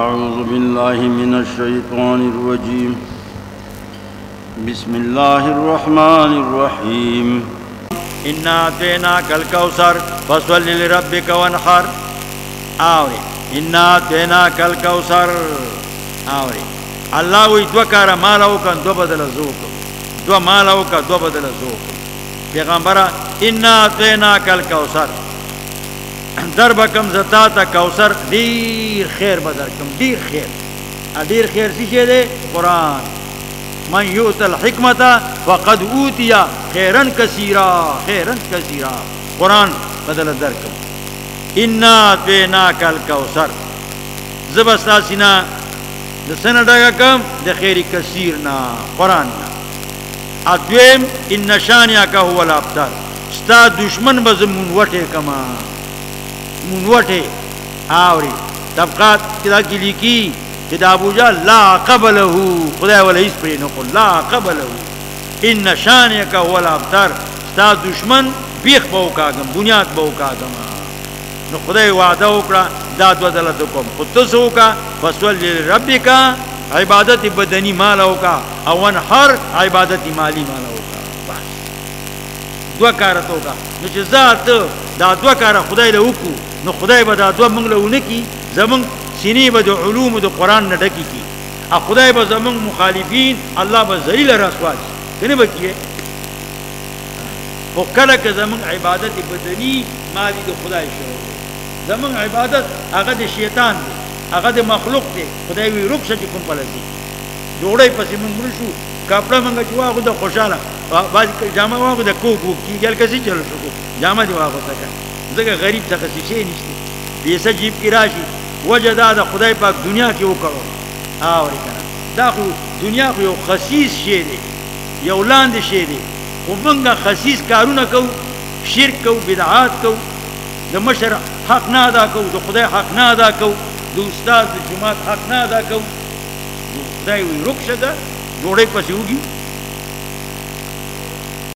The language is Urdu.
أعوذ بالله من الشيطان الرجيم. بسم الله الرحمن الرحيم. إنا أعطيناك الكوثر فصل لربك وانحر. آوري إنا أعطيناك الكوثر. آوري الله وي دو کار مال او کن دو بدل زوک دو مال او کا دو بدل زوک پیغمبر إنا أعطيناك الكوثر. در بکم زتا تا کوثر دیر خیر بدر کم، دیر خیر. دیر خیر سی چه ده قرآن. من یوت الحکمت فقد اوتیا خیرن کثیرا خیرن کثیرا. قرآن بدل در کم. انا تینا کل کوثر زبستا سینا دسن ڈگا کم، د خیر کثیر نا قرآن نا ادویم ان نشانیا کا هو الابتر. ستا دشمن بزمون وٹے کما منوٹے آوری طبقات کدا کی لکی کدا ابو جا لا قبلہو خدا والا اس پر نقل، لا قبلہو۔ ان نشانیکا هو الابتر، ستا دشمن بیخ باو کاغم، بنیاد باو کاغم۔ نو خدای وعده وکړه دا دو دلته کوم خو تاسو فسول لربی عبادت بدنی مال او کا او ان هر عبادت مالی مال او دو کارتو کا نو چې ذات دا دو کار خدای له وکړو نو خدای به دا دو منگ لونه کی زمان سینی به دو علوم دو قرآن ندکی کی. ا خدای به زمان مخالفین، اللہ به زلیل رسوا کی کنی با کیے؟ خو کلک زمان عبادت بدنی مالی دو خدای شروع زمان عبادت اگه دو شیطان دی اگه دو مخلوق دی. خدای وی رک شا چی کن پلسی جوڑای پسی من مرشو، کپڑا منگا چی واقع دا خوشالا. بعضی جامع واقع دا کوک وک کی گل کسی چلو شکو جامع دی واقع تکا زګه غریب څخه څه شي نشته پیسې جیب کې راشي وجه دا د خدای پاک دنیا کې وکړو. او کنه. دا خو دنیا خو یو خصیص شی دی. یو لاندې شی دی. خو موږ خصیص کارونه کوو شرک کوو بدعات کوو د مشر حق نه ادا کوو د خدای حق نه ادا کوو د استاد، د جماعت حق نه ادا کوو خدای وي رخصه ده جوړې پسې وږي